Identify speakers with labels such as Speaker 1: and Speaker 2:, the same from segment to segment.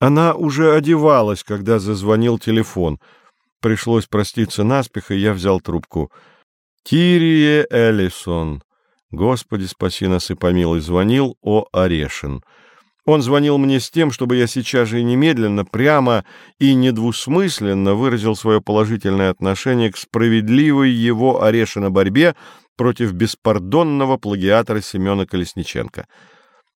Speaker 1: Она уже одевалась, когда зазвонил телефон. Пришлось проститься наспех, и я взял трубку. «Кирие Эллисон». Господи, спаси нас и помилуй, звонил О. Орешин. Он звонил мне с тем, чтобы я сейчас же и немедленно, прямо и недвусмысленно выразил свое положительное отношение к справедливой его Орешина борьбе против беспардонного плагиатора Семена Колесниченко.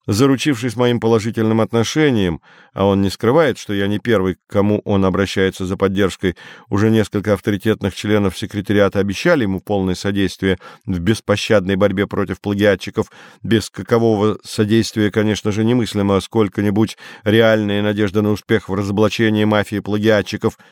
Speaker 1: Заручившись моим положительным отношением, а он не скрывает, что я не первый, к кому он обращается за поддержкой, уже несколько авторитетных членов секретариата обещали ему полное содействие в беспощадной борьбе против плагиатчиков, без какового содействия, конечно же, немыслимо сколько-нибудь реальная надежда на успех в разоблачении мафии плагиатчиков —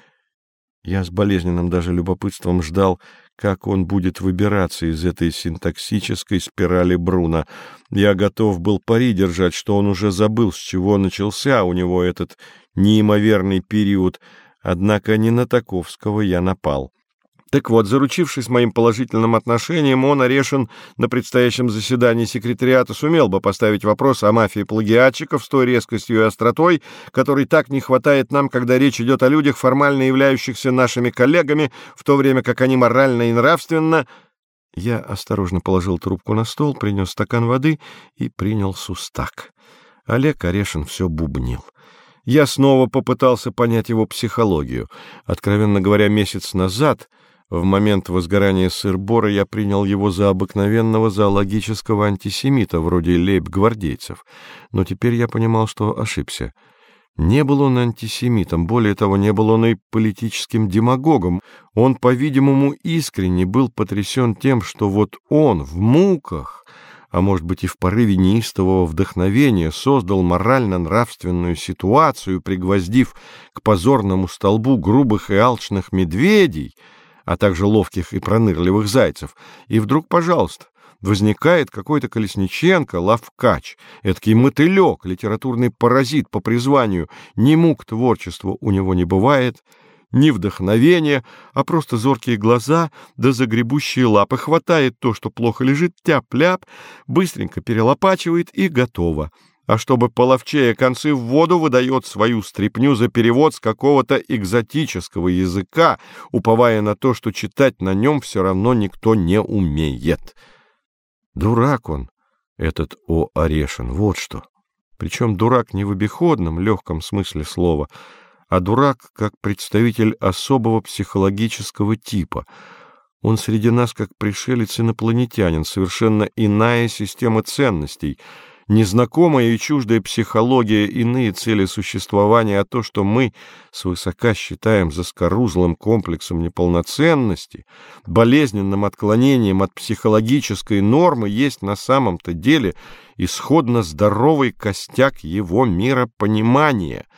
Speaker 1: я с болезненным даже любопытством ждал, как он будет выбираться из этой синтаксической спирали Бруна. Я готов был пари держать, что он уже забыл, с чего начался у него этот неимоверный период, однако не на Таковского я напал. Так вот, заручившись моим положительным отношением, он, Орешин, на предстоящем заседании секретариата сумел бы поставить вопрос о мафии плагиатчиков с той резкостью и остротой, которой так не хватает нам, когда речь идет о людях, формально являющихся нашими коллегами, в то время как они морально и нравственно... Я осторожно положил трубку на стол, принес стакан воды и принял сустак. Олег Орешин все бубнил. Я снова попытался понять его психологию. Откровенно говоря, месяц назад... В момент возгорания сыр-бора я принял его за обыкновенного зоологического антисемита, вроде лейб-гвардейцев, но теперь я понимал, что ошибся. Не был он антисемитом, более того, не был он и политическим демагогом. Он, по-видимому, искренне был потрясен тем, что вот он в муках, а может быть и в порыве неистового вдохновения, создал морально-нравственную ситуацию, пригвоздив к позорному столбу грубых и алчных медведей — а также ловких и пронырливых зайцев, и вдруг, пожалуйста, возникает какой-то Колесниченко, лавкач, эдакий мотылек, литературный паразит по призванию, ни мук творчества у него не бывает, ни вдохновения, а просто зоркие глаза да загребущие лапы. Хватает то, что плохо лежит, тяп-ляп, быстренько перелопачивает и готово а чтобы половчее концы в воду выдает свою стряпню за перевод с какого-то экзотического языка, уповая на то, что читать на нем все равно никто не умеет. Дурак он, этот О. Орешин, вот что. Причем дурак не в обиходном, легком смысле слова, а дурак как представитель особого психологического типа. Он среди нас как пришелец-инопланетянин, совершенно иная система ценностей — незнакомая и чуждая психология, иные цели существования, а то, что мы свысока считаем заскорузлым комплексом неполноценности, болезненным отклонением от психологической нормы, есть на самом-то деле исходно здоровый костяк его миропонимания —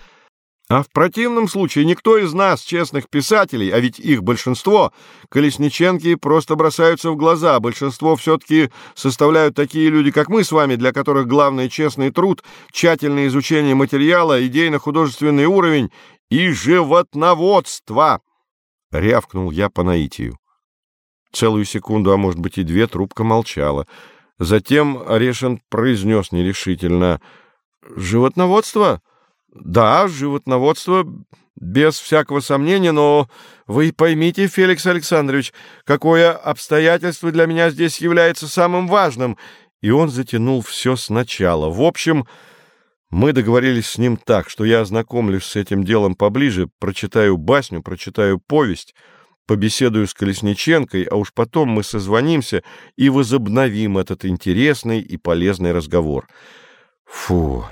Speaker 1: а в противном случае никто из нас, честных писателей, а ведь их большинство, колесниченки просто бросаются в глаза, большинство все-таки составляют такие люди, как мы с вами, для которых главный честный труд, тщательное изучение материала, идейно-художественный уровень и животноводство. Рявкнул я по наитию. Целую секунду, а может быть и две, трубка молчала. Затем Орешин произнес нерешительно «Животноводство?» Да, животноводство, без всякого сомнения, но вы поймите, Феликс Александрович, какое обстоятельство для меня здесь является самым важным. И он затянул все сначала. В общем, мы договорились с ним так, что я ознакомлюсь с этим делом поближе, прочитаю басню, прочитаю повесть, побеседую с Колесниченкой, а уж потом мы созвонимся и возобновим этот интересный и полезный разговор. Фу...